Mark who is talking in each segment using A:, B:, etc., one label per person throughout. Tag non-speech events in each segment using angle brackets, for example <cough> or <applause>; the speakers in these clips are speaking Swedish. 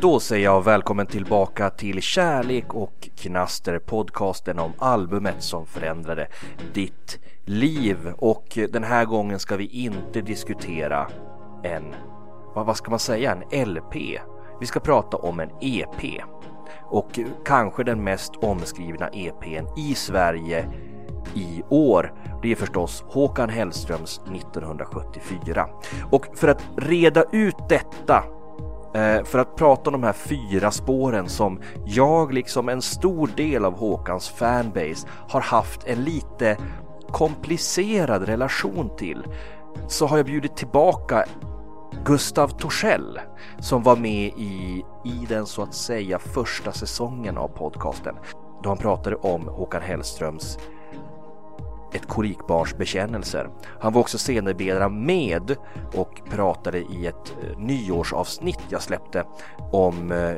A: Då säger jag välkommen tillbaka till Kärlek och Knaster podcasten om albumet som förändrade ditt liv. Och den här gången ska vi inte diskutera en, vad ska man säga, en LP. Vi ska prata om en EP. Och kanske den mest omskrivna EPn i Sverige i år. Det är förstås Håkan Hellströms 1974. Och för att reda ut detta Eh, för att prata om de här fyra spåren som jag, liksom en stor del av Håkans fanbase, har haft en lite komplicerad relation till, så har jag bjudit tillbaka Gustav Torssell som var med i, i den så att säga första säsongen av podcasten då han pratade om Håkan Hellströms ett kolikbarns bekännelser. Han var också scenarbetare med och pratade i ett eh, nyårsavsnitt jag släppte om eh,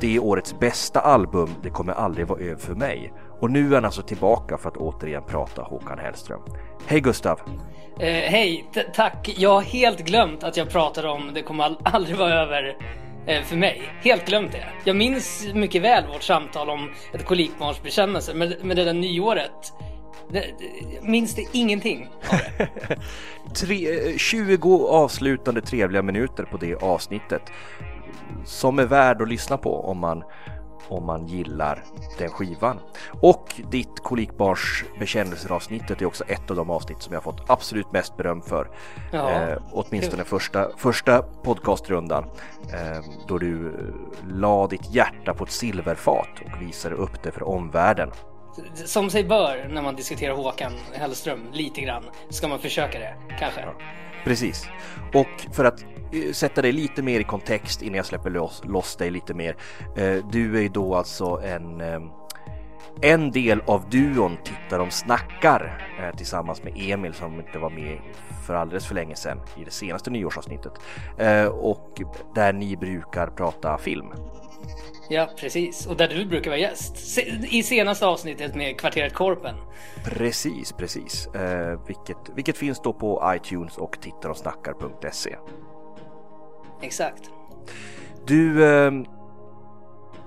A: det årets bästa album Det kommer aldrig vara över för mig. Och nu är han alltså tillbaka för att återigen prata Håkan Hellström. Hej Gustav!
B: Eh, Hej, tack! Jag har helt glömt att jag pratade om Det kommer aldrig vara över eh, för mig. Helt glömt det. Jag minns mycket väl vårt samtal om ett kolikbarns bekännelse, men, men det där nyåret minns det ingenting av det. <laughs>
A: Tre, 20 avslutande trevliga minuter på det avsnittet som är värd att lyssna på om man om man gillar den skivan. Och ditt kolikbarns bekännelseravsnittet är också ett av de avsnitt som jag fått absolut mest beröm för. Ja. Eh, åtminstone första, första podcastrundan. Eh, då du eh, la ditt hjärta på ett silverfat och visade upp det för omvärlden
B: som sig bör när man diskuterar Håkan Hellström lite grann, ska man försöka det, kanske. Ja,
A: precis. Och för att eh, sätta det lite mer i kontext innan jag släpper loss, loss dig lite mer. Eh, du är ju då alltså en eh, en del av duon Tittar de snackar tillsammans med Emil som inte var med för alldeles för länge sedan i det senaste nyårsavsnittet och där ni brukar prata film.
B: Ja, precis. Och där du brukar vara gäst. I senaste avsnittet med Kvarteret Korpen.
A: Precis, precis. Eh, vilket, vilket finns då på iTunes och tittarochsnackar.se.
B: Exakt.
A: Du, eh,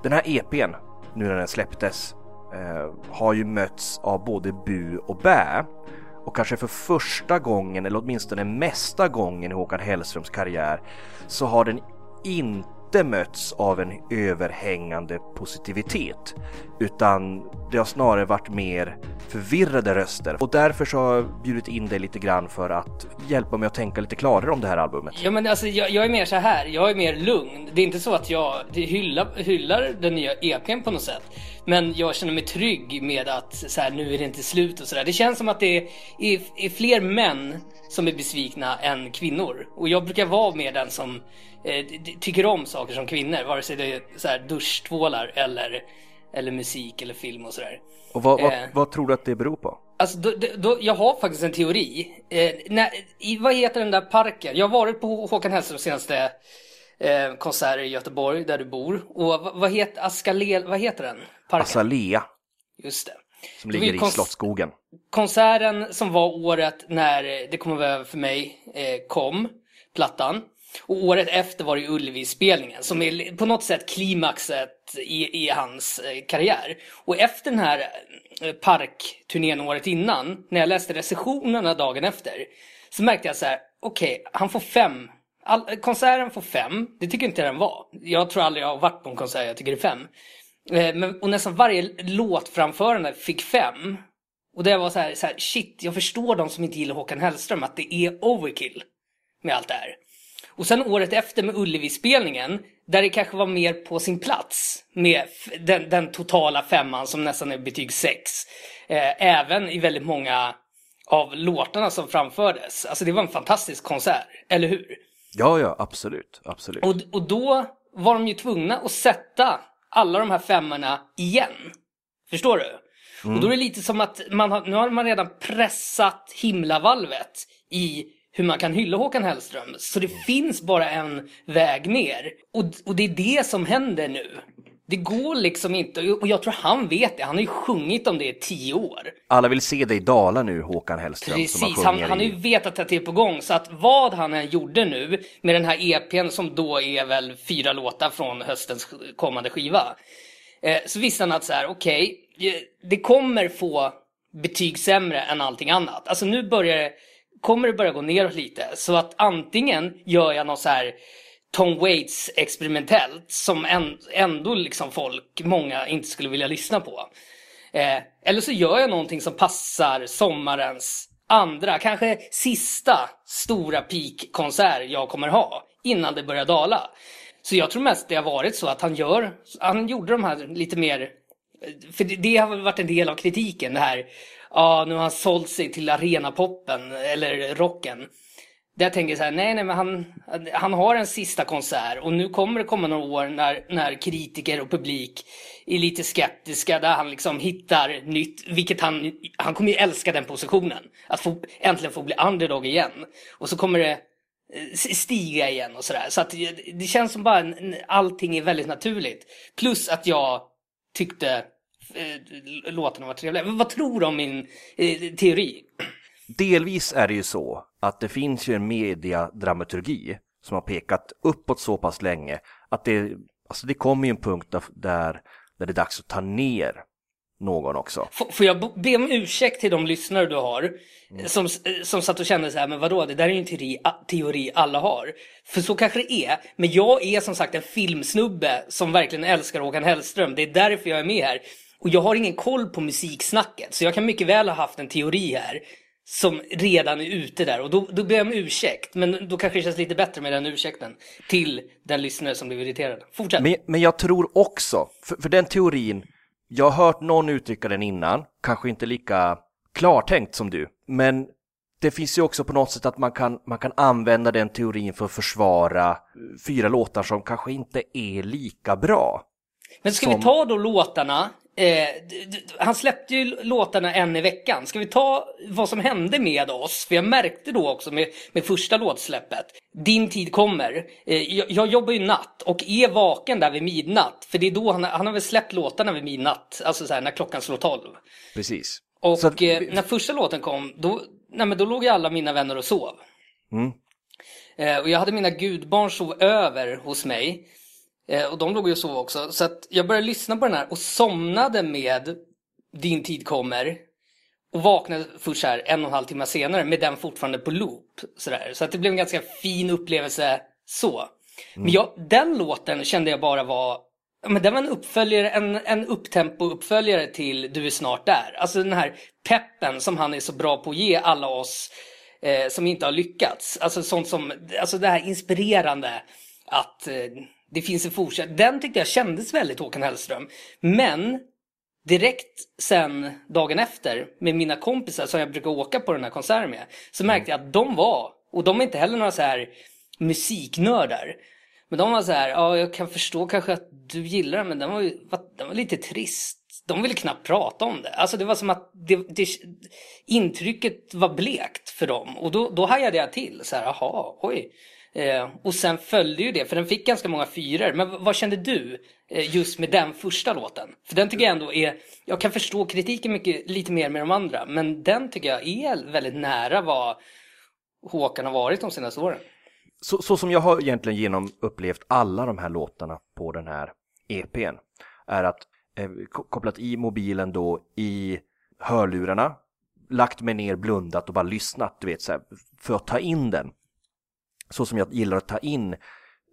A: den här EPn, nu när den släpptes, eh, har ju mötts av både bu och bä. Och kanske för första gången, eller åtminstone mesta gången i Håkan Hellströms karriär, så har den inte inte mötts av en överhängande positivitet utan det har snarare varit mer förvirrade röster och därför så har jag bjudit in dig lite grann för att hjälpa mig att tänka lite klarare om det här albumet.
B: Ja men alltså jag, jag är mer så här, jag är mer lugn. Det är inte så att jag hyllar, hyllar den nya EPn på något sätt. Men jag känner mig trygg med att så här, nu är det inte slut och sådär. Det känns som att det är, är, är fler män som är besvikna än kvinnor. Och jag brukar vara mer den som eh, tycker om saker som kvinnor, vare sig det är så här duschtvålar eller, eller musik eller film och sådär.
A: Och vad, vad, eh, vad, tror du att det beror på?
B: Alltså, då, då, jag har faktiskt en teori. Eh, när, i, vad heter den där parken? Jag har varit på Håkan Hellströms senaste eh, konserter i Göteborg, där du bor. Och vad, vad, heter, Askale, vad heter den?
A: Parken? Azalea.
B: Just det.
A: Som ligger i Slottsskogen.
B: Konserten som var året när Det kommer vara för mig eh, kom, plattan. Och året efter var det Ullevi-spelningen som är på något sätt klimaxet i, i hans eh, karriär. Och efter den här eh, parkturnén året innan, när jag läste recensionerna dagen efter, så märkte jag så här, okej, okay, han får fem. All, konserten får fem, det tycker inte jag den var. Jag tror aldrig jag har varit på en konsert jag tycker det är fem. Eh, men, och nästan varje låtframförande fick fem. Och det var så här, så här, shit, jag förstår de som inte gillar Håkan Hellström, att det är overkill med allt det här. Och sen året efter med Ullevi-spelningen, där det kanske var mer på sin plats med den, den totala femman som nästan är betyg 6. Eh, även i väldigt många av låtarna som framfördes. Alltså det var en fantastisk konsert, eller hur?
A: Ja, ja, absolut, absolut.
B: Och, och då var de ju tvungna att sätta alla de här femmorna igen. Förstår du? Mm. Och då är det lite som att man har, nu har man redan pressat himlavalvet i hur man kan hylla Håkan Hellström. Så det finns bara en väg ner. Och, och det är det som händer nu. Det går liksom inte, och jag tror han vet det. Han har ju sjungit om det i tio år.
A: Alla vill se dig dala nu, Håkan Hellström.
B: Precis, han, han har ju vetat att det är på gång. Så att vad han än gjorde nu med den här EPn som då är väl fyra låtar från höstens kommande skiva. Eh, så visste han att så här, okej, okay, det kommer få betyg sämre än allting annat. Alltså nu börjar det, kommer det börja gå neråt lite. Så att antingen gör jag något så här Tom Waits experimentellt som ändå liksom folk, många, inte skulle vilja lyssna på. Eh, eller så gör jag någonting som passar sommarens andra, kanske sista stora peak-konsert jag kommer ha innan det börjar dala. Så jag tror mest det har varit så att han gör, han gjorde de här lite mer, eh, för det, det har varit en del av kritiken det här, ja nu har han sålt sig till arenapoppen eller rocken. Där jag tänker så här, nej nej men han, han har en sista konsert och nu kommer det komma några år när, när kritiker och publik är lite skeptiska där han liksom hittar nytt, vilket han, han kommer ju älska den positionen. Att få, äntligen få bli underdog igen. Och så kommer det eh, stiga igen och sådär. Så att det känns som bara allting är väldigt naturligt. Plus att jag tyckte eh, låtarna var trevliga. Vad tror du om min eh, teori?
A: Delvis är det ju så att det finns ju en mediadramaturgi som har pekat uppåt så pass länge att det, alltså det kommer ju en punkt där, där det är dags att ta ner någon också.
B: Får jag be om ursäkt till de lyssnare du har mm. som, som satt och kände så här, men vadå, det där är ju en teori, teori alla har. För så kanske det är, men jag är som sagt en filmsnubbe som verkligen älskar Håkan Hellström. Det är därför jag är med här. Och jag har ingen koll på musiksnacket, så jag kan mycket väl ha haft en teori här som redan är ute där och då, då ber jag om ursäkt. Men då kanske det känns lite bättre med den ursäkten till den lyssnare som blev irriterad. Fortsätt.
A: Men, men jag tror också, för, för den teorin, jag har hört någon uttrycka den innan, kanske inte lika klartänkt som du, men det finns ju också på något sätt att man kan, man kan använda den teorin för att försvara fyra låtar som kanske inte är lika bra.
B: Men ska som... vi ta då låtarna Eh, han släppte ju låtarna en i veckan. Ska vi ta vad som hände med oss? För jag märkte då också med, med första låtsläppet. Din tid kommer. Eh, jag, jag, jobbar ju natt och är vaken där vid midnatt. För det är då han, han har väl släppt låtarna vid midnatt. Alltså så här, när klockan slår tolv.
A: Precis.
B: Och att... eh, när första låten kom, då, nej, men då låg ju alla mina vänner och sov. Mm. Eh, och jag hade mina gudbarn sov över hos mig. Eh, och de låg ju och sov också. Så jag började lyssna på den här och somnade med Din tid kommer. Och vaknade först här en och en halv timme senare med den fortfarande på loop. Sådär. Så att det blev en ganska fin upplevelse så. Mm. Men jag, den låten kände jag bara var men den var en uppföljare, en, en upptempo-uppföljare till Du är snart där. Alltså den här peppen som han är så bra på att ge alla oss eh, som inte har lyckats. Alltså sånt som, alltså det här inspirerande att eh, det finns en fortsättning. Den tyckte jag kändes väldigt Håkan Hellström. Men direkt sen dagen efter med mina kompisar som jag brukar åka på den här konserten med så märkte jag att de var, och de är inte heller några så här musiknördar. Men de var så här, ja jag kan förstå kanske att du gillar den men den var, den var lite trist. De ville knappt prata om det. Alltså det var som att det, det, intrycket var blekt för dem. Och då, då hajade jag till. Så här, jaha, oj. Eh, och sen följde ju det, för den fick ganska många fyror. Men vad kände du eh, just med den första låten? För den tycker jag ändå är, jag kan förstå kritiken mycket, lite mer med de andra, men den tycker jag är väldigt nära vad Håkan har varit de senaste åren.
A: Så, så som jag har egentligen genom upplevt alla de här låtarna på den här EPn är att eh, kopplat i mobilen då i hörlurarna, lagt mig ner, blundat och bara lyssnat, du vet, så här, för att ta in den så som jag gillar att ta in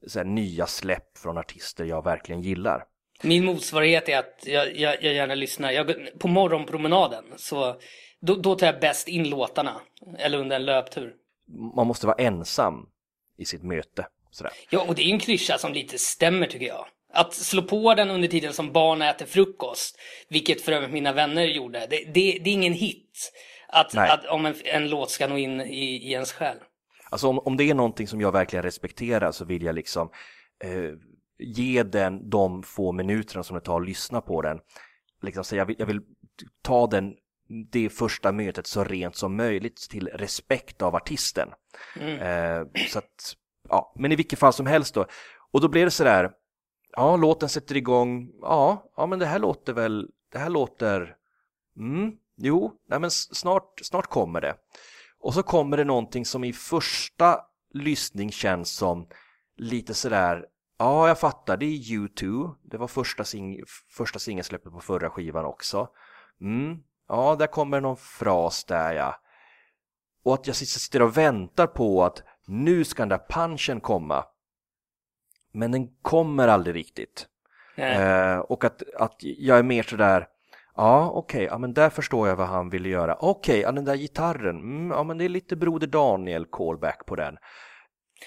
A: så här, nya släpp från artister jag verkligen gillar.
B: Min motsvarighet är att jag, jag, jag gärna lyssnar. Jag, på morgonpromenaden så då, då tar jag bäst in låtarna. Eller under en löptur.
A: Man måste vara ensam i sitt möte. Sådär.
B: Ja, och det är en klyscha som lite stämmer tycker jag. Att slå på den under tiden som barn äter frukost, vilket för övrigt mina vänner gjorde, det, det, det är ingen hit. Att, att om en, en, låt ska nå in i, i ens själ.
A: Alltså om, om det är någonting som jag verkligen respekterar så vill jag liksom eh, ge den de få minuterna som det tar att lyssna på den. Liksom, så jag, vill, jag vill ta den det första mötet så rent som möjligt till respekt av artisten. Mm. Eh, så att, ja, men i vilket fall som helst då. Och då blir det sådär, ja, låten sätter igång, ja, ja men det här låter väl, det här låter, mm, jo, nej men snart, snart kommer det. Och så kommer det någonting som i första lyssning känns som lite sådär, ja jag fattar, det är U2, det var första, sing första singelsläppet på förra skivan också. Mm, ja, där kommer någon fras där ja. Och att jag sitter och väntar på att nu ska den där punchen komma. Men den kommer aldrig riktigt. Eh, och att, att jag är mer sådär, ja okej, okay, ja men där förstår jag vad han ville göra. Okej, okay, ja den där gitarren, mm, ja men det är lite Broder Daniel callback på den.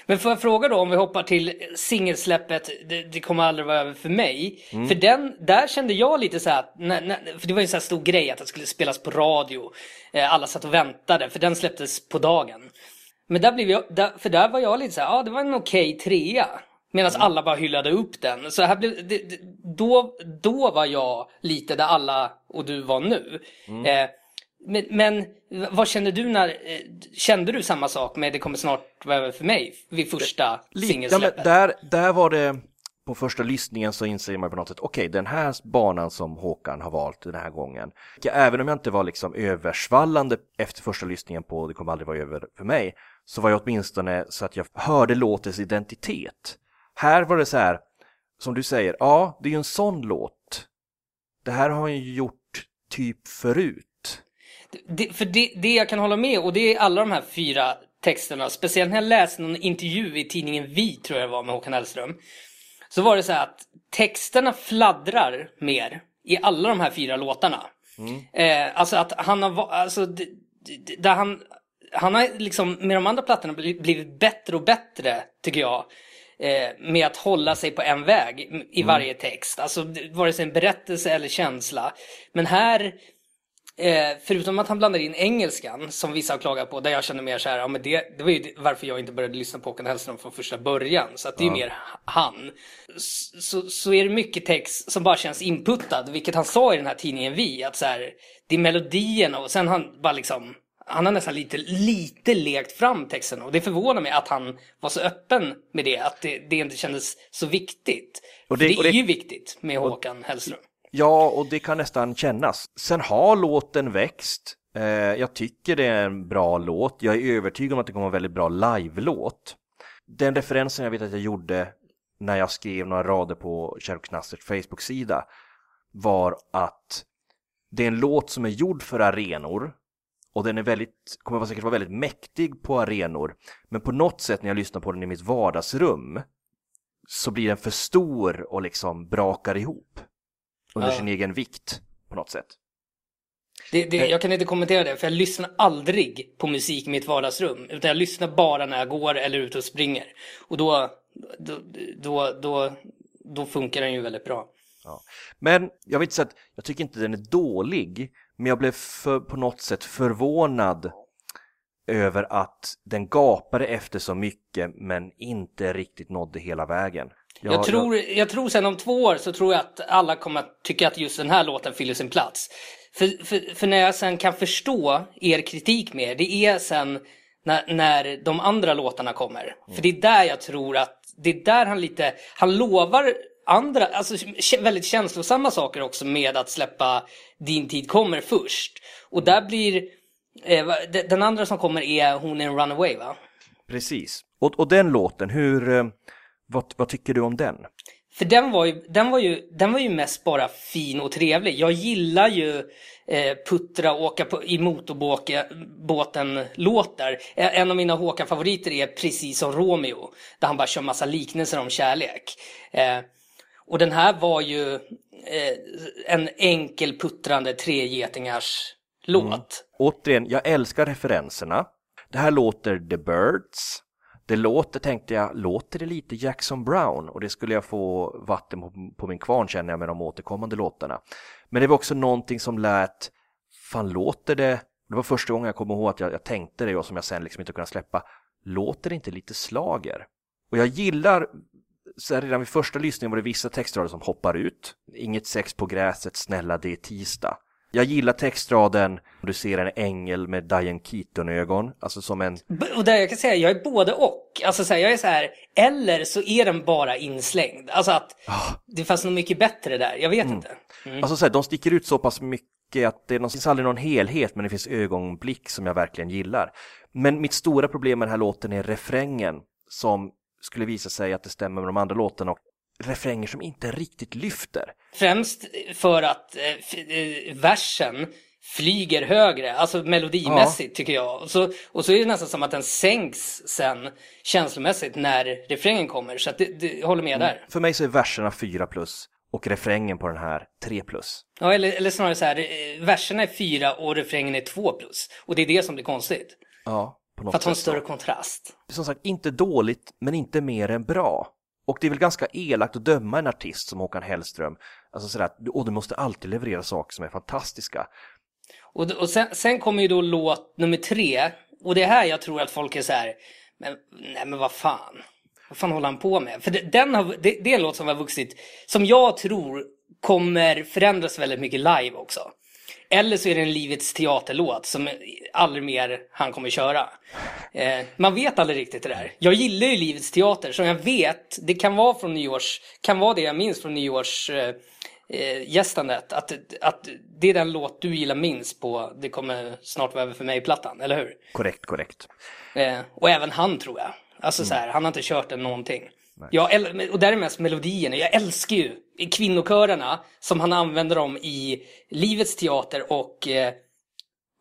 B: Men får jag fråga då om vi hoppar till singelsläppet det, det, kommer aldrig vara över för mig. Mm. För den, där kände jag lite så här, när, när, för det var ju en så här stor grej att det skulle spelas på radio. Eh, alla satt och väntade, för den släpptes på dagen. Men där blev jag, där, för där var jag lite så här, ja det var en okej okay trea. Medan mm. alla bara hyllade upp den. Så här blev, det, då, då var jag lite där alla och du var nu. Mm. Eh, men, men, vad kände du när, eh, kände du samma sak med Det kommer snart vara över för mig vid första singelsläppet?
A: Ja, där, där var det, på första lyssningen så inser man på något sätt, okej okay, den här banan som Håkan har valt den här gången, även om jag inte var liksom översvallande efter första lyssningen på Det kommer aldrig vara över för mig, så var jag åtminstone så att jag hörde låtens identitet. Här var det så här, som du säger, ja, det är ju en sån låt. Det här har han ju gjort typ förut.
B: Det, för det, det jag kan hålla med och det är alla de här fyra texterna, speciellt när jag läste någon intervju i tidningen Vi, tror jag det var, med Håkan Hellström. Så var det så här att texterna fladdrar mer i alla de här fyra låtarna. Mm. Eh, alltså att han har, alltså, där han, han har liksom med de andra plattorna blivit bättre och bättre, tycker jag. Eh, med att hålla sig på en väg i mm. varje text. Alltså vare sig en berättelse eller känsla. Men här Eh, förutom att han blandar in engelskan, som vissa har klagat på, där jag känner mer så här, ja men det, det var ju varför jag inte började lyssna på Håkan Hellström från första början. Så att det är ja. mer han. Så, så är det mycket text som bara känns inputtad, vilket han sa i den här tidningen Vi, att så här, det är melodierna och sen han bara liksom, han har nästan lite, lite lekt fram texten och det förvånar mig att han var så öppen med det, att det, det inte kändes så viktigt. Och det, För det är ju viktigt med Håkan Hellström.
A: Ja, och det kan nästan kännas. Sen har låten växt. Eh, jag tycker det är en bra låt. Jag är övertygad om att det kommer vara en väldigt bra live-låt. Den referensen jag vet att jag gjorde när jag skrev några rader på Kjell Knasters Facebook-sida var att det är en låt som är gjord för arenor och den är väldigt, kommer säkert vara väldigt mäktig på arenor men på något sätt när jag lyssnar på den i mitt vardagsrum så blir den för stor och liksom brakar ihop under ja. sin egen vikt på något sätt.
B: Det, det, jag kan inte kommentera det, för jag lyssnar aldrig på musik i mitt vardagsrum. Utan jag lyssnar bara när jag går eller ute och springer. Och då, då, då, då, då funkar den ju väldigt bra.
A: Ja. Men jag vill inte säga att jag tycker inte den är dålig, men jag blev för, på något sätt förvånad över att den gapade efter så mycket men inte riktigt nådde hela vägen.
B: Jag, jag, tror, jag tror sen om två år så tror jag att alla kommer att tycka att just den här låten fyller sin plats. För, för, för när jag sen kan förstå er kritik mer, det är sen när, när de andra låtarna kommer. Mm. För det är där jag tror att, det är där han lite, han lovar andra, alltså väldigt känslosamma saker också med att släppa Din tid kommer först. Och där blir, eh, den andra som kommer är Hon är en runaway va?
A: Precis. Och, och den låten, hur, eh, vad, vad tycker du om den?
B: För den var, ju, den, var ju, den var ju mest bara fin och trevlig. Jag gillar ju eh, puttra och åka på, i motorbåten-låtar. En av mina Håkan-favoriter är Precis som Romeo. Där han bara kör massa liknelser om kärlek. Eh, och den här var ju eh, en enkel puttrande tregetingars låt. Mm.
A: Återigen, jag älskar referenserna. Det här låter The Birds. Det låter, tänkte jag, låter det lite Jackson Brown? Och det skulle jag få vatten på, på min kvarn känner jag med de återkommande låtarna. Men det var också någonting som lät, fan låter det, det var första gången jag kom ihåg att jag, jag tänkte det och som jag sen liksom inte kunde släppa, låter det inte lite slager? Och jag gillar, så redan vid första lyssningen var det vissa textrader som hoppar ut. Inget sex på gräset, snälla det är tisdag. Jag gillar textraden, du ser en ängel med Diane Keaton-ögon, alltså som en...
B: Och där jag kan säga, jag är både och. Alltså så här, jag är så här, eller så är den bara inslängd. Alltså att det fanns nog mycket bättre där, jag vet inte. Mm.
A: Alltså så här, de sticker ut så pass mycket att det finns aldrig någon helhet, men det finns ögonblick som jag verkligen gillar. Men mitt stora problem med den här låten är refrängen, som skulle visa sig att det stämmer med de andra låtarna och refränger som inte riktigt lyfter.
B: Främst för att eh, eh, versen flyger högre, alltså melodimässigt tycker jag. Och så, och så är det nästan som att den sänks sen känslomässigt när refrängen kommer. Så att det, det, håller med där.
A: För mig så är verserna 4 plus och refrängen på den här 3 plus.
B: Ja, eller, eller snarare så här, eh, verserna är fyra och refrängen är två plus. Och det är det som blir konstigt.
A: Ja, på något
B: För att ha en större kontrast.
A: Som sagt, inte dåligt, men inte mer än bra. Och det är väl ganska elakt att döma en artist som Håkan Hellström. Alltså sådär, och du måste alltid leverera saker som är fantastiska.
B: Och, och sen, sen kommer ju då låt nummer tre. Och det är här jag tror att folk är så här, men, nej men vad fan. Vad fan håller han på med? För det, den har, det, det är en låt som har vuxit, som jag tror kommer förändras väldigt mycket live också. Eller så är det en Livets teaterlåt som aldrig mer han kommer köra. Eh, man vet aldrig riktigt det där. Jag gillar ju Livets teater, som jag vet, det kan vara från nyårs, kan vara det jag minns från nyårs eh, eh, gästandet. Att, att det är den låt du gillar minst på Det kommer snart vara över för mig-plattan, eller hur?
A: Korrekt, korrekt.
B: Eh, och även han tror jag. Alltså så här, han har inte kört den någonting. Jag, äl- och där är mest melodierna. Jag älskar ju kvinnokörerna som han använder dem i Livets teater och eh,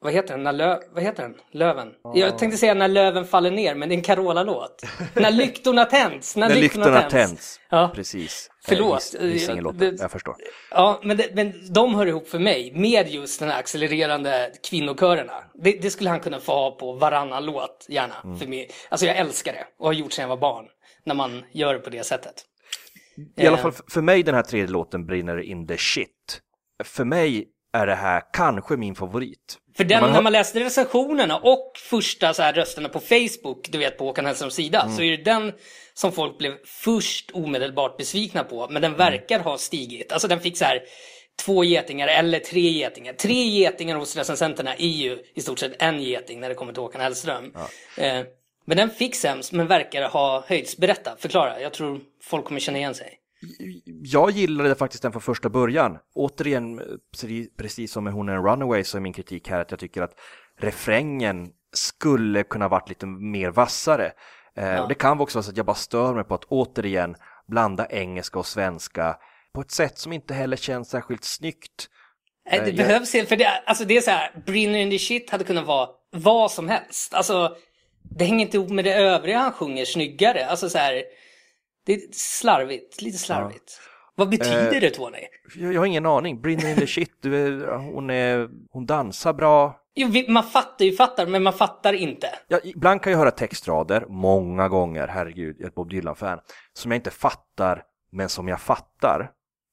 B: vad heter den? När lö, vad heter den? Löven? Jag tänkte säga När löven faller ner, men det är en Carola-låt. <laughs> när lyktorna tänds. När,
A: När lyktorna tänds.
B: Ja.
A: Precis.
B: Förlåt.
A: Eh, Gisingen-låten,
B: Det-
A: jag förstår.
B: Ja, men, det, men de hör ihop för mig med just den här accelererande kvinnokörerna. Det, det skulle han kunna få ha på varannan låt, gärna.
A: Mm.
B: För mig. Alltså jag älskar det och har gjort sedan jag var barn. När man gör det på det sättet.
A: I alla
B: Eh.
A: fall för- mig den här tredje låten brinner in the shit. För mig är det här kanske min favorit.
B: För den,
A: Man har-
B: när man läste recensionerna och första så här rösterna på Facebook, du vet på Håkan Hellströms sida,
A: Mm.
B: så är det den som folk blev först omedelbart besvikna på. Men
A: Mm.
B: den verkar ha stigit. Alltså den fick så här två getingar eller tre getingar. Tre getingar hos recensenterna är ju i stort sett en geting när det kommer till Håkan Hellström. Eh, men den fick sämst, men verkar ha höjts. Berätta, förklara. Jag tror folk kommer känna igen sig.
A: Jag gillade faktiskt den från första början. Återigen, eh, pre- precis som med Hon är en runaway så är min kritik här att jag tycker att refrängen skulle kunna varit lite mer vassare. Eh, och det kan också vara så att jag bara stör mig på att återigen blanda engelska och svenska på ett sätt som inte heller känns särskilt snyggt.
B: Nej, det
A: jag-
B: behövs inte, för det, alltså det är så här, Brinner in the shit hade kunnat vara vad som helst. Alltså, det hänger inte ihop med det övriga han sjunger snyggare. Alltså så här, det är slarvigt, lite slarvigt. Vad betyder det Tony?
A: Jag, jag har ingen aning. Brinner in the shit, du hon, är, hon dansar bra.
B: Jo, man fattar ju fattar, men man fattar inte.
A: Ja, ibland kan jag höra textrader, många gånger, herregud, jag är ett Bob Dylan-fan, som jag inte fattar, men som jag fattar.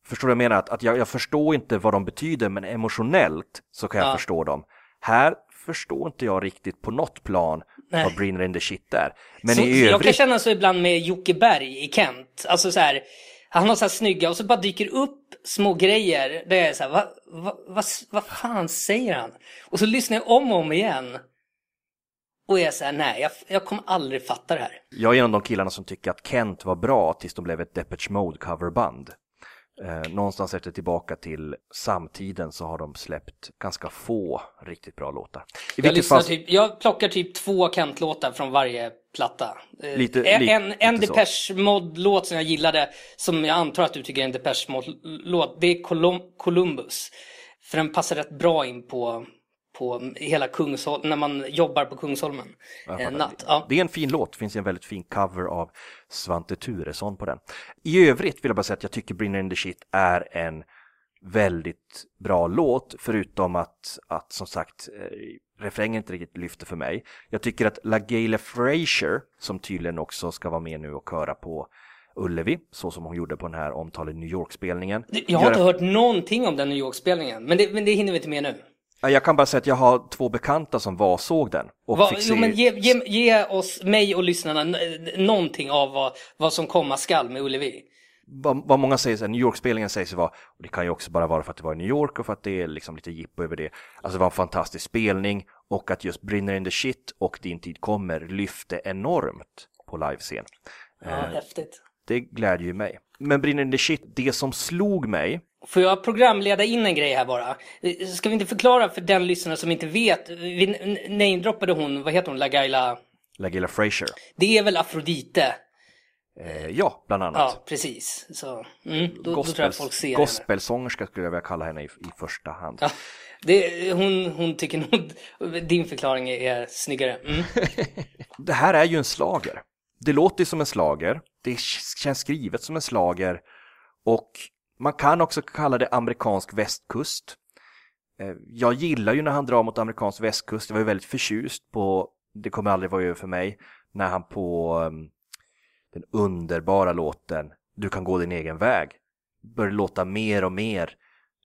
A: Förstår du vad jag menar? Att, att jag, jag förstår inte vad de betyder, men emotionellt så kan jag
B: Ja.
A: förstå dem. Här förstår inte jag riktigt på något plan
B: Nej.
A: vad Brinner in the shit är. Men
B: så,
A: i
B: Jag kan
A: övrigt,
B: känna så ibland med Jocke Berg i Kent. Alltså så här, han har så här snygga och så bara dyker upp små grejer. Där jag är så här, vad va, va, vad fan säger han? Och så lyssnar jag om och om igen. Och jag här, nej, jag, jag kommer aldrig fatta det här.
A: jag är en av de killarna som tycker att Kent var bra tills de blev ett Depeche Mode coverband. Eh, någonstans efter tillbaka till samtiden så har de släppt ganska få riktigt bra låtar. I
B: Jag, lyssnar
A: fall,
B: typ, jag plockar typ två Kent-låtar från varje platta. Eh,
A: Lite-
B: en
A: li-
B: en, en. Depeche Mode-låt som jag gillade, som jag antar att du tycker är en Depeche Mode-låt, det är Colum- Columbus. För den passar rätt bra in på, på hela Kungsholmen, när man jobbar på Kungsholmen. Eh, natt. Ja.
A: Det är en fin låt, det finns en väldigt fin cover av Svante Turesson på den. I övrigt vill jag bara säga att jag tycker Brinner in the Shit är en väldigt bra låt, förutom att, att som sagt, eh, refrängen inte riktigt lyfter för mig. Jag tycker att LaGaylia Frazier, som tydligen också ska vara med nu och köra på Ullevi, så som hon gjorde på den här omtalade New York-spelningen.
B: Jag har inte
A: en-
B: hört någonting om den New York-spelningen, men det, men det hinner vi inte med nu.
A: Ja, Jag kan bara säga att jag har två bekanta som var såg den och
B: Va,
A: fick se...
B: jo, men ge, ge, ge oss, mig och lyssnarna någonting av vad, vad som komma skall med Ullevi.
A: vad, vad många säger, så här, New York-spelningen sägs vara, och det kan ju också bara vara för att det var i New York och för att det är liksom lite jippo över det. Alltså det var en fantastisk spelning och att just Brinner in the Shit och Din tid kommer lyfte enormt på livescen.
B: Ja, häftigt.
A: Det glädjer ju mig. Men Brinner in the Shit, det som slog mig
B: Får jag programleda in en grej här bara? Ska vi inte förklara för den lyssnare som inte vet? Vi namedroppade hon, vad heter hon, Lagaila?
A: Lagila Frazier.
B: Det är väl Afrodite?
A: Eh, ja, bland annat.
B: Ja, precis. Så, mm, då, då tror jag folk ser.
A: Gospelsångerska skulle jag vilja kalla henne i, i första hand.
B: Ja, det, hon, hon tycker nog din förklaring är snyggare. Mm. <laughs>
A: det här är ju en slager. Det låter som en slager. Det känns skrivet som en slager. Och man kan också kalla det amerikansk västkust. Eh, jag gillar ju när han drar mot amerikansk västkust. Jag var ju väldigt förtjust på, det kommer aldrig vara över för mig, när han på ehm, den underbara låten Du kan gå din egen väg börjar låta mer och mer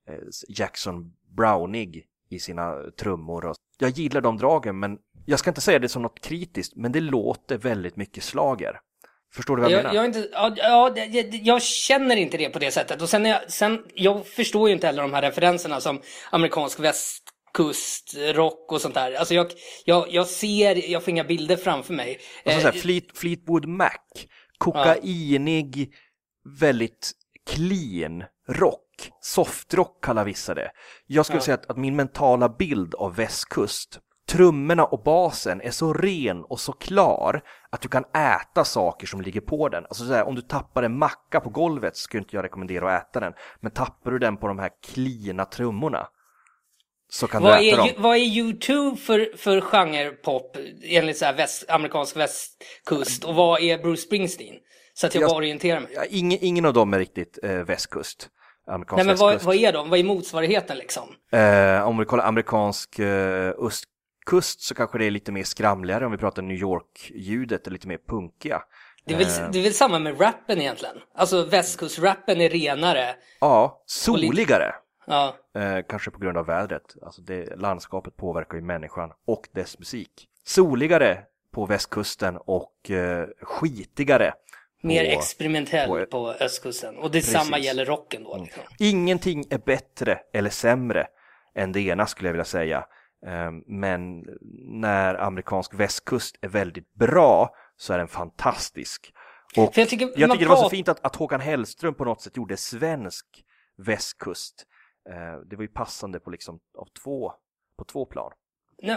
A: eh, Jackson Brownig i sina trummor. Jag gillar de dragen men jag ska inte säga det som något kritiskt men det låter väldigt mycket slager. Förstår du vad jag, jag menar?
B: Jag, inte, ja, ja, jag, jag, känner inte det på det sättet. Och sen, jag, sen, jag förstår ju inte heller de här referenserna som amerikansk västkust, rock och sånt där. Alltså jag, jag, jag ser, jag får inga bilder framför mig.
A: Alltså så här, eh, Fleet, Fleetwood Mac, kokainig, ja. väldigt clean rock. Softrock kallar vissa det. Jag skulle ja. säga att, att min mentala bild av västkust trummorna och basen är så ren och så klar att du kan äta saker som ligger på den. Alltså så här, om du tappar en macka på golvet skulle inte jag rekommendera att äta den. Men tappar du den på de här klina trummorna så kan
B: vad
A: du äta
B: är,
A: dem.
B: Vad är YouTube för, för genre pop enligt så här väst, amerikansk västkust och vad är Bruce Springsteen? Så att jag, jag orienterar mig.
A: Ja, ingen, ingen av dem är riktigt eh, västkust.
B: Amerikansk Nej men vad, vad, är de? Vad är motsvarigheten liksom?
A: Eh, om vi kollar amerikansk eh, öst, kust så kanske det är lite mer skramligare om vi pratar New York-ljudet är lite mer punkiga.
B: Det är, väl, eh. det är väl samma med rappen egentligen? Alltså västkustrappen är renare.
A: Ja, soligare.
B: Ja.
A: Eh, kanske på grund av vädret. Alltså det, landskapet påverkar ju människan och dess musik. Soligare på västkusten och eh, skitigare.
B: Mer på, experimentell på, på, östkusten. Och detsamma precis. gäller rocken då. Liksom.
A: Ingenting är bättre eller sämre än det ena skulle jag vilja säga. Ehm, men när amerikansk västkust är väldigt bra så är den fantastisk. Och jag tycker, jag tycker det var så fint att, att Håkan Hellström på något sätt gjorde svensk västkust. Ehm, det var ju passande på liksom av två, på två plan.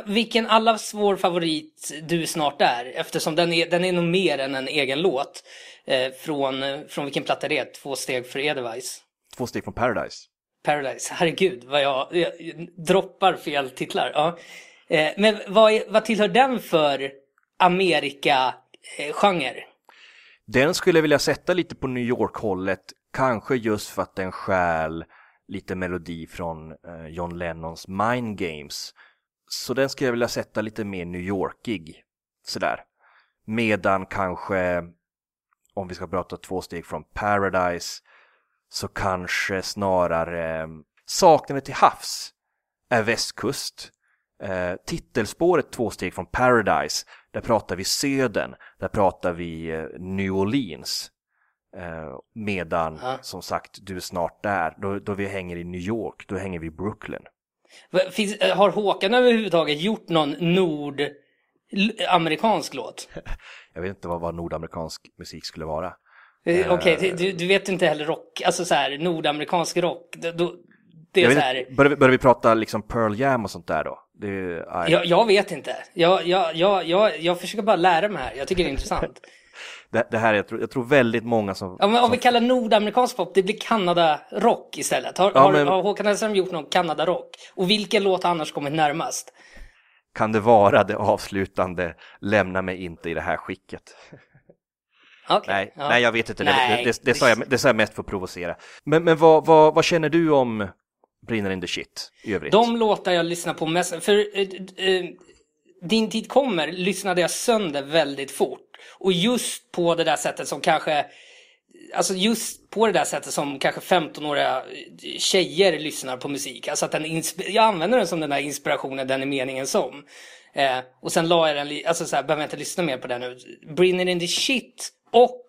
B: Vilken allas vår favorit Du snart är eftersom den är, den är nog mer än en egen låt. Eh, från, från vilken platta det är? Två steg för Edelweiss.
A: Två steg från Paradise.
B: Paradise, herregud vad jag, jag droppar fel titlar. Ja. Eh, men vad, vad tillhör den för Amerika-genre?
A: Den skulle jag vilja sätta lite på New York-hållet, kanske just för att den stjäl lite melodi från eh, John Lennons Mind Games. Så den skulle jag vilja sätta lite mer New Yorkig, sådär. Medan kanske, om vi ska prata två steg från Paradise, så kanske snarare eh, Saknade till havs är västkust. Eh, titelspåret Två steg från Paradise, där pratar vi södern, där pratar vi eh, New Orleans. Eh, medan, ha. som sagt, du är snart där, då, då vi hänger i New York, då hänger vi i Brooklyn.
B: Finns, har Håkan överhuvudtaget gjort någon nordamerikansk låt? <laughs>
A: Jag vet inte vad, vad nordamerikansk musik skulle vara.
B: Eh, okej, okay, du, du, vet inte heller rock, alltså så här nordamerikansk rock. Då, det är så här...
A: börjar, vi, börjar vi prata liksom Pearl Jam och sånt där då? Det,
B: jag, jag, vet inte. Jag, jag, jag, jag, jag försöker bara lära mig här. Jag tycker det är intressant. <laughs>
A: det, det, här, jag tror, jag tror väldigt många som...
B: Ja, men om
A: som...
B: vi kallar nordamerikansk pop, det blir Kanada-rock istället. Har, ja, har, men... har Håkan Hellström gjort någon Kanada-rock? Och vilken låt har annars kommit närmast?
A: Kan det vara det avslutande, lämna mig inte i det här skicket?
B: Okay,
A: nej, ja. nej, jag vet inte. Nej, det, det, det, sa jag, det sa jag mest för att provocera. Men, men vad, vad, vad känner du om Brinner in the shit i övrigt?
B: De låtar jag lyssnar på mest, för uh, uh, Din tid kommer lyssnade jag sönder väldigt fort. Och just på det där sättet som kanske Alltså just på det där sättet som kanske 15-åriga tjejer lyssnar på musik. Alltså att den jag använder den som den där inspirationen den är meningen som. Eh, och sen la jag den, alltså så här, behöver jag inte lyssna mer på den nu. Brinner in the shit och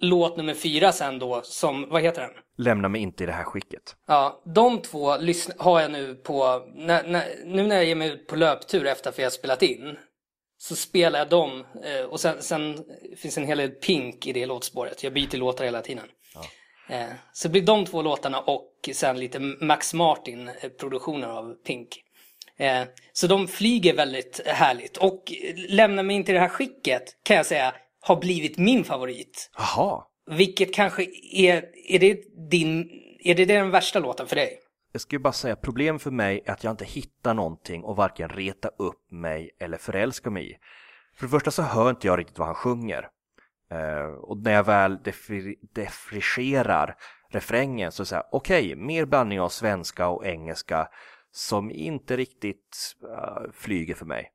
B: låt nummer fyra sen då, som, vad heter den?
A: Lämna mig inte i det här skicket.
B: Ja, de två har jag nu på, när, när, nu när jag ger mig ut på löptur efter att vi har spelat in, så spelar jag dem eh, och sen, sen finns en hel del Pink i det låtspåret. Jag byter låtar hela tiden. Eh, så det blir de två låtarna och sen lite Max Martin-produktioner av Pink. Eh, så de flyger väldigt härligt och Lämna mig inte i det här skicket kan jag säga har blivit min favorit.
A: Jaha.
B: Vilket kanske är, är det din, är det den värsta låten för dig?
A: Jag ska ju bara säga, problem för mig är att jag inte hittar någonting och varken reta upp mig eller förälska mig i. För det första så hör inte jag riktigt vad han sjunger. Eh, och när jag väl defri- defricherar refrängen så säger jag okej, mer blandning av svenska och engelska som inte riktigt uh, flyger för mig.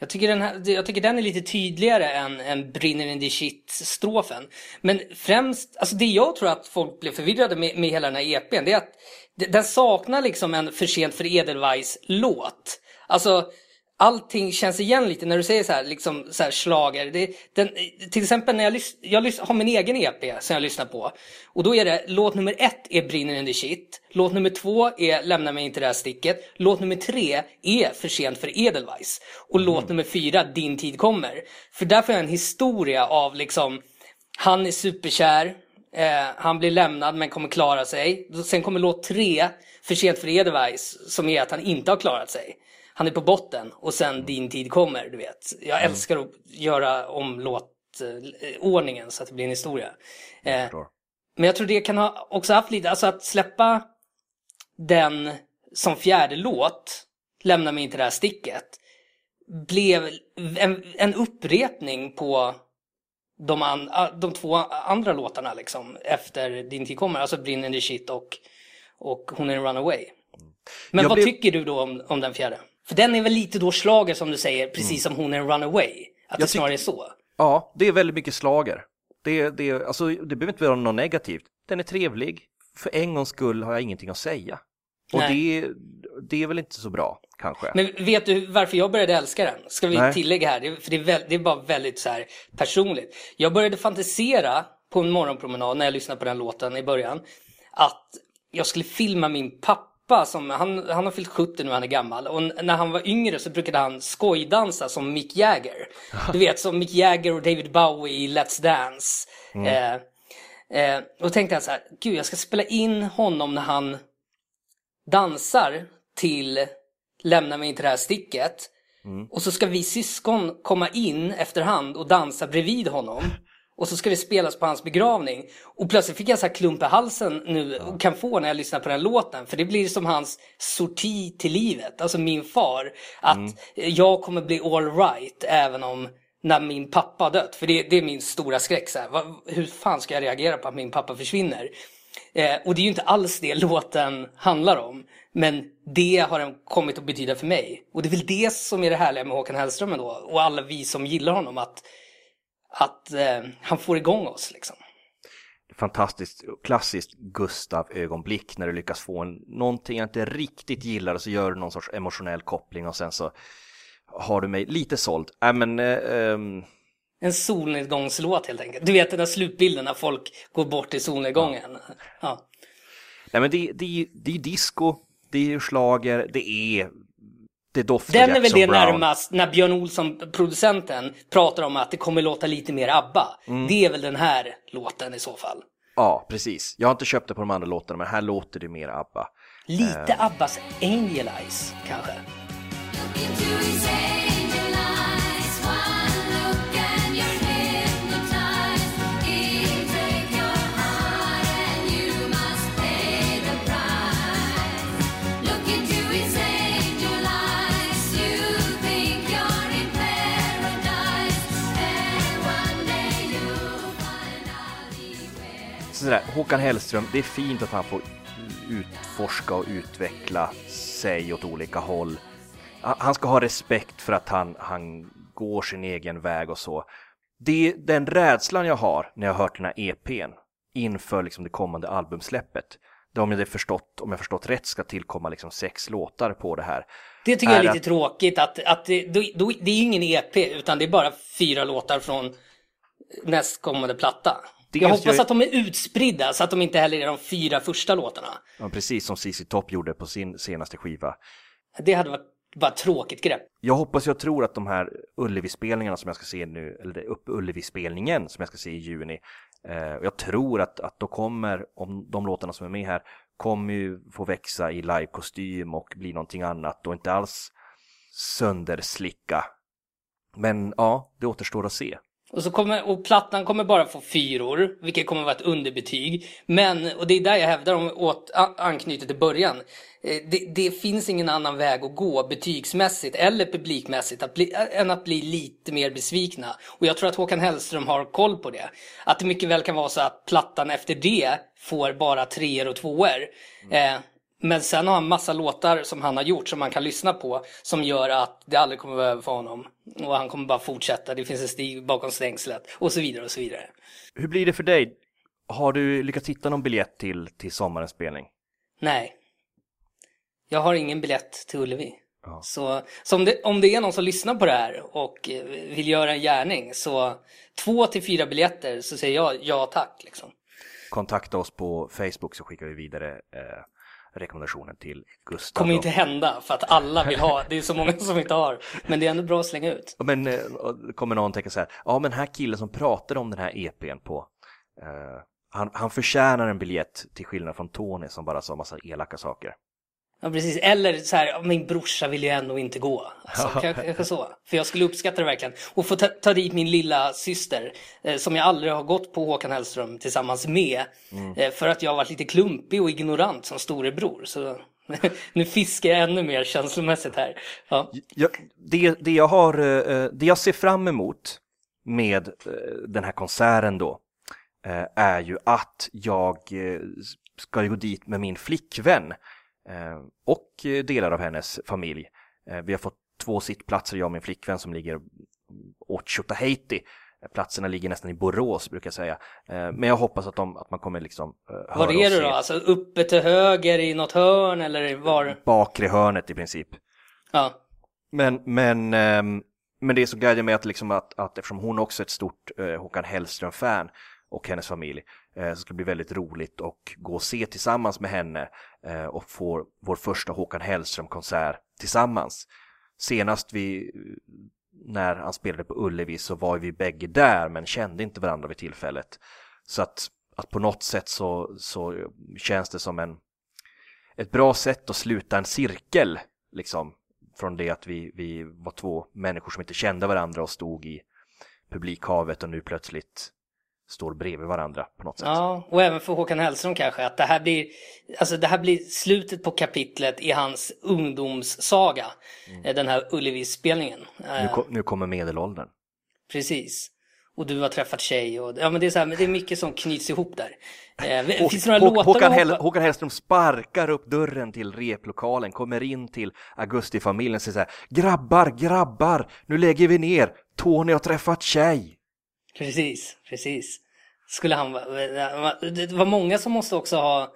B: Jag tycker, den här, jag tycker den är lite tydligare än, än Brinner in the shit-strofen. Men främst, alltså det jag tror att folk blev förvirrade med, med hela den här EPn, det är att den saknar liksom en för sent för Edelweiss-låt. Alltså, allting känns igen lite när du säger så här, liksom så här slager. Det, den, till exempel när jag, lys, jag lys, har min egen EP som jag lyssnar på. Och då är det, låt nummer ett är Brinner in the shit. Låt nummer två är Lämna mig inte det här sticket. Låt nummer tre är För sent för Edelweiss. Och mm. låt nummer fyra, Din tid kommer. För där får jag en historia av liksom, han är superkär, eh, han blir lämnad men kommer klara sig. Sen kommer låt tre, För sent för Edelweiss, som är att han inte har klarat sig han är på botten och sen din tid kommer, du vet. Jag mm. älskar att göra om låtordningen så att det blir en historia. Eh, men jag tror det kan ha också haft lite, alltså att släppa den som fjärde låt, Lämna mig inte det här sticket, blev en, en upprepning på de, an, de två andra låtarna liksom efter Din tid kommer, alltså Brinn in the shit och, och Hon är en runaway. Men jag vad blev... tycker du då om, om den fjärde? För den är väl lite då slager som du säger, precis mm. som hon är en runaway. Att det snarare är så.
A: Ja, det är väldigt mycket slager. Det, det, alltså, det behöver inte vara något negativt. Den är trevlig. För en gångs skull har jag ingenting att säga. Och det, det är väl inte så bra, kanske.
B: Men vet du varför jag började älska den? Ska vi Nej. tillägga här? För det är, väl, det är bara väldigt så här personligt. Jag började fantisera på en morgonpromenad när jag lyssnade på den låten i början. Att jag skulle filma min pappa pappa som, han, han har fyllt 70 nu, han är gammal. Och när han var yngre så brukade han skojdansa som Mick Jagger. <laughs> Du vet som Mick Jagger och David Bowie i Let's Dance. Mm. Eh, eh, och tänkte jag så här, gud jag ska spela in honom när han dansar till Lämna mig inte det här sticket. Mm. Och så ska vi syskon komma in efterhand och dansa bredvid honom. <laughs> Och så ska det spelas på hans begravning. Och plötsligt fick jag så här klump i halsen nu, och kan få när jag lyssnar på den låten. För det blir som hans sorti till livet, alltså min far. Att mm. jag kommer bli all right även om när min pappa dött. För det, det är min stora skräck. Så här. Hur fan ska jag reagera på att min pappa försvinner? Eh, och det är ju inte alls det låten handlar om. Men det har den kommit att betyda för mig. Och det är väl det som är det härliga med Håkan Hellström då. Och alla vi som gillar honom. att att eh, han får igång oss liksom.
A: Fantastiskt klassiskt Gustav-ögonblick när du lyckas få en, någonting jag inte riktigt gillar och så gör du någon sorts emotionell koppling och sen så har du mig lite såld. Äh, men, eh, um...
B: En solnedgångslåt helt enkelt. Du vet den där slutbilden när folk går bort i solnedgången. Ja. ja.
A: Nej men det, det, det är disco, det är slager, det är det doftar
B: Den är
A: väl
B: det Brown. närmast när Björn Olsson, producenten, pratar om att det kommer låta lite mer ABBA. Mm. Det är väl den här låten i så fall.
A: Ja, precis. Jag har inte köpt det på de andra låtarna, men här låter det mer ABBA.
B: Lite uh... Abbas Angel Eyes, kanske.
A: Sådär, Håkan Hellström, det är fint att han får utforska och utveckla sig åt olika håll. Han ska ha respekt för att han, han går sin egen väg och så. Det, den rädslan jag har när jag har hört den här EPn inför liksom det kommande albumsläppet, det om jag förstått, om jag förstått rätt ska tillkomma liksom sex låtar på det här.
B: Det tycker jag är lite att... tråkigt att, att det, det är ingen EP utan det är bara fyra låtar från nästkommande platta. Jag hoppas att de är utspridda så att de inte heller är de fyra första låtarna.
A: Ja, precis som CC Top gjorde på sin senaste skiva.
B: Det hade varit bara ett tråkigt grepp.
A: Jag hoppas jag tror att de här Ullevi-spelningarna som jag ska se nu, eller upp Ullevi-spelningen som jag ska se i juni, eh, jag tror att, att då kommer, om de låtarna som är med här, kommer ju få växa i livekostym och bli någonting annat och inte alls sönderslicka. Men ja, det återstår att se.
B: Och, så kommer, och plattan kommer bara få fyror, vilket kommer vara ett underbetyg. Men, och det är där jag hävdar om åt, anknyter till början. Eh, det, det, finns ingen annan väg att gå betygsmässigt eller publikmässigt att bli, än att bli lite mer besvikna. Och jag tror att Håkan Hellström har koll på det. Att det mycket väl kan vara så att plattan efter det får bara treor och tvåor. Mm. Eh, men sen har han massa låtar som han har gjort som man kan lyssna på som gör att det aldrig kommer vara över för honom. Och han kommer bara fortsätta, det finns en stig bakom stängslet och så vidare och så vidare.
A: Hur blir det för dig? Har du lyckats hitta någon biljett till, till sommarens spelning?
B: Nej. Jag har ingen biljett till Ullevi. Ja. Så, så om, det, om det är någon som lyssnar på det här och eh, vill göra en gärning så två till fyra biljetter så säger jag ja tack liksom.
A: Kontakta oss på Facebook så skickar vi vidare eh, rekommendationen till Gustav.
B: kommer inte hända för att alla vill ha, det är så många som inte har. Men det är ändå bra att slänga ut.
A: Men eh, kommer någon tänka så här, ja men den här killen som pratade om den här EPn på, uh, han, han förtjänar en biljett till skillnad från Tony som bara sa massa elaka saker.
B: Ja precis, eller så här, min brorsa vill ju ändå inte gå. Alltså, kanske så. För jag skulle uppskatta det verkligen. Och få ta, ta dit min lilla syster eh, som jag aldrig har gått på Håkan Hellström tillsammans med. Mm. Eh, för att jag har varit lite klumpig och ignorant som storebror. Så <laughs> nu fiskar jag ännu mer känslomässigt här. Ja.
A: Jag, det, det, jag har, eh, det jag ser fram emot med eh, den här konserten då eh, är ju att jag ska gå dit med min flickvän Eh, och delar av hennes familj. Eh, vi har fått två sittplatser, jag och min flickvän, som ligger åt Tjotahejti. Eh, platserna ligger nästan i Borås brukar jag säga. Men jag hoppas att, de, att man kommer liksom
B: höra Var är du då? Alltså uppe till höger i något hörn eller var?
A: Bakre hörnet i princip.
B: Ja.
A: Men, men, ehm, men det är så mig att, liksom att, att eftersom hon också är ett stort Håkan Hellström-fan och hennes familj. Eh, det ska bli väldigt roligt att gå och se tillsammans med henne eh, och få vår första Håkan Hellström-konsert tillsammans. Senast vi, när han spelade på Ullevi så var vi bägge där men kände inte varandra vid tillfället. Så att, att på något sätt så, så känns det som en, ett bra sätt att sluta en cirkel liksom från det att vi, vi var två människor som inte kände varandra och stod i publikhavet och nu plötsligt står bredvid varandra på något sätt.
B: Ja, och även för Håkan Hellström kanske att det här blir, alltså det här blir slutet på kapitlet i hans ungdomssaga. Mm. Eh, den här Ullevi-spelningen.
A: Nu, eh, kom, nu kommer medelåldern.
B: Precis. Och du har träffat tjej och ja men det är så här, men det är mycket som knyts ihop där.
A: Eh, <laughs> finns det några Hå låtar Håkan, Hell Håkan Hellström sparkar upp dörren till replokalen, kommer in till Augustifamiljen och säger så här Grabbar, grabbar, nu lägger vi ner, Tony har träffat tjej.
B: Precis, precis. Skulle han Det var många som måste också ha...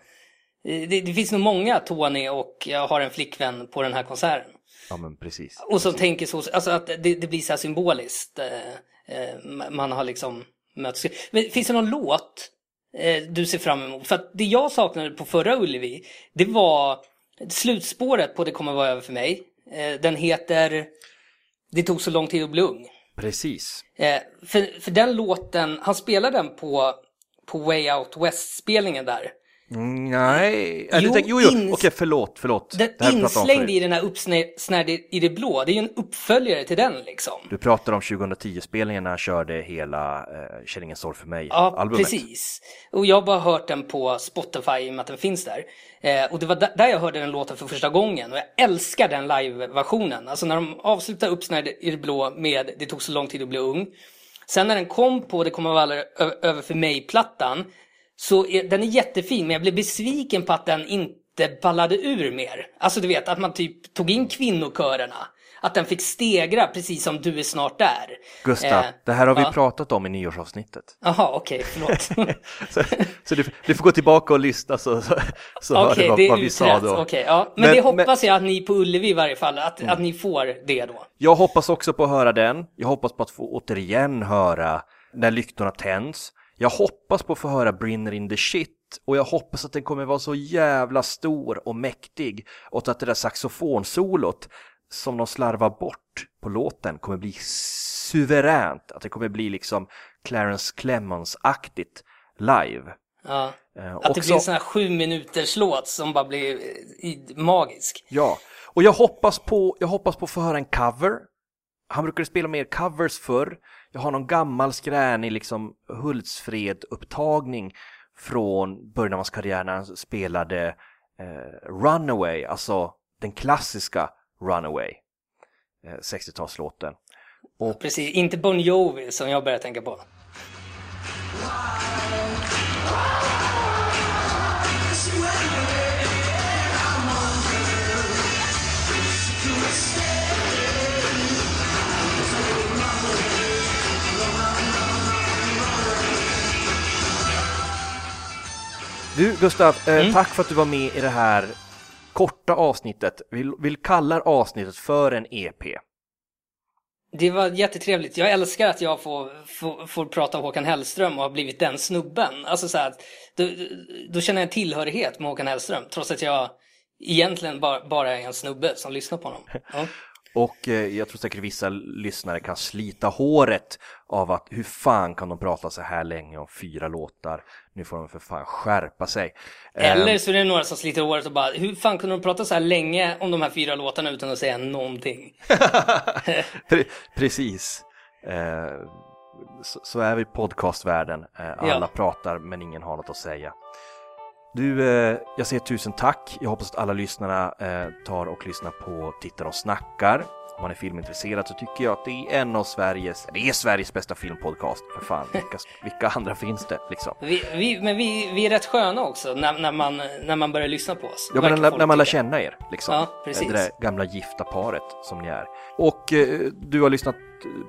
B: Det, det finns nog många, Tony och jag har en flickvän på den här konserten.
A: Ja men precis.
B: Och som
A: precis.
B: tänker så, alltså att det, det blir så här symboliskt. Eh, eh, man har liksom mötts. Men finns det någon låt eh, du ser fram emot? För att det jag saknade på förra Ullevi, det var slutspåret på Det kommer vara över för mig. Den heter Det tog så lång tid att bli ung.
A: Precis.
B: Eh, för, för den låten, han spelar den på, på Way Out West-spelningen där.
A: Mm, nej, jo, tänk, jo, jo. Ins... okej förlåt, förlåt.
B: Den inslängd i den här uppsnärd i det blå, det är ju en uppföljare till den liksom.
A: Du pratar om 2010-spelningen när han körde hela eh, Känn sorg för
B: mig-albumet. Ja, precis. Och jag har bara hört den på Spotify i och med att den finns där. Eh, och det var där jag hörde den låten för första gången och jag älskar den live-versionen. Alltså när de avslutar Uppsnärd i det blå med Det tog så lång tid att bli ung. Sen när den kom på Det kommer vara över för mig-plattan så den är jättefin men jag blev besviken på att den inte ballade ur mer. Alltså du vet att man typ tog in kvinnokörerna. Att den fick stegra precis som Du är snart där.
A: Gustav, eh, det här har vi ja. pratat om i nyårsavsnittet.
B: Jaha, okej, okay, förlåt. <laughs>
A: så, så du, du, får gå tillbaka och lyssna så, så, så okay, hör du vad, vad vi sa då.
B: Okay, ja. Men, men det hoppas men, jag att ni på Ullevi i varje fall, att, mm. att ni får det då.
A: Jag hoppas också på att höra den. Jag hoppas på att få återigen höra När lyktorna tänds. Jag hoppas på att få höra Brinner in the shit och jag hoppas att den kommer vara så jävla stor och mäktig och att det där saxofonsolot som de slarvar bort på låten kommer bli suveränt. Att det kommer bli liksom Clarence Clemons-aktigt live.
B: Ja. Uh, att det blir en sån här sju minuters låt som bara blir eh, magisk.
A: Ja, och jag hoppas på, jag hoppas på att få höra en cover. Han brukade spela mer covers förr. Jag har någon gammal skränig liksom Hultsfred-upptagning från början av hans karriär när han spelade eh, Runaway, alltså den klassiska Runaway, eh, 60-talslåten.
B: Och... Precis, inte Bon Jovi som jag börjar tänka på.
A: Du Gustav, eh, mm. tack för att du var med i det här korta avsnittet. Vi, vi kallar avsnittet för en EP.
B: Det var jättetrevligt. Jag älskar att jag får, får, får prata om Håkan Hellström och har blivit den snubben. Alltså så här, då, då känner jag tillhörighet med Håkan Hellström, trots att jag egentligen bara, bara är en snubbe som lyssnar på honom. Ja.
A: Och eh, jag tror säkert vissa lyssnare kan slita håret av att hur fan kan de prata så här länge om fyra låtar? Nu får de för fan skärpa sig.
B: Eller ehm. så är det några som sliter håret och bara hur fan kunde de prata så här länge om de här fyra låtarna utan att säga någonting? <laughs>
A: Precis. Eh, så, är vi i podcastvärlden. Eh, alla ja. pratar men ingen har något att säga. Du, eh, jag säger tusen tack. Jag hoppas att alla lyssnarna eh, tar och lyssnar på Tittar och snackar. Om man är filmintresserad så tycker jag att det är en av Sveriges, det är Sveriges bästa filmpodcast för fan. <laughs> Vilka, vilka andra finns det liksom?
B: Vi, vi, men vi, vi är rätt sköna också när, när, man, när man börjar lyssna på oss.
A: Ja, men när, när man lär känna er liksom. Ja, precis. Det där gamla gifta paret som ni är. Och eh, du har lyssnat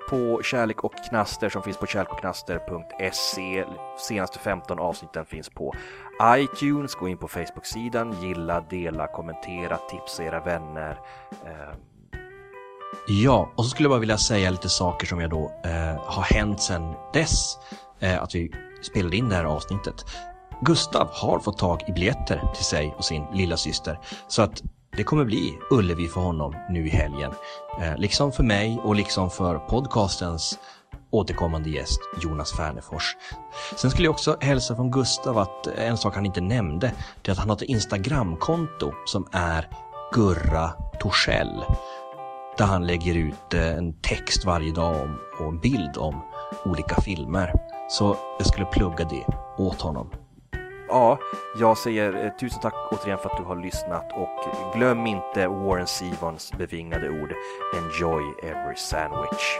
A: på Kärlek och Knaster som finns på kärlekochknaster.se. Senaste 15 avsnitten finns på iTunes. Gå in på Facebook-sidan, gilla, dela, kommentera, tipsa era vänner. Eh.
C: Ja, och så skulle jag bara vilja säga lite saker som jag då eh, har hänt sedan dess eh, att vi spelade in det här avsnittet. Gustav har fått tag i biljetter till sig och sin lilla syster så att det kommer bli Ullevi för honom nu i helgen. Eh, liksom för mig och liksom för podcastens återkommande gäst Jonas Färnefors. Sen skulle jag också hälsa från Gustav att en sak han inte nämnde, det är att han har ett Instagramkonto som är Gurra Torssell. Där han lägger ut eh, en text varje dag om, och en bild om olika filmer. Så jag skulle plugga det åt honom
A: ja, jag säger eh, tusen tack återigen för att du har lyssnat och glöm inte Warren Zevons bevingade ord Enjoy every sandwich.